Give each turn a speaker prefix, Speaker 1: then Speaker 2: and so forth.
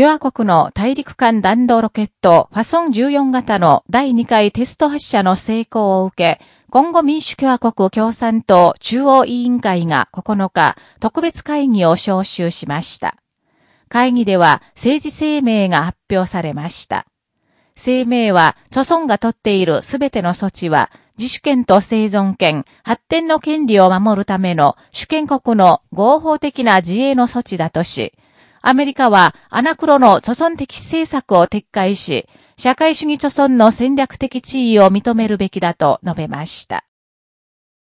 Speaker 1: 共和国の大陸間弾道ロケットファソン14型の第2回テスト発射の成功を受け、今後民主共和国共産党中央委員会が9日、特別会議を招集しました。会議では政治声明が発表されました。声明は、著村が取っているすべての措置は、自主権と生存権、発展の権利を守るための主権国の合法的な自衛の措置だとし、アメリカはアナクロの著存的政策を撤回し、社会主義著存の戦略的地位を認めるべきだと述べました。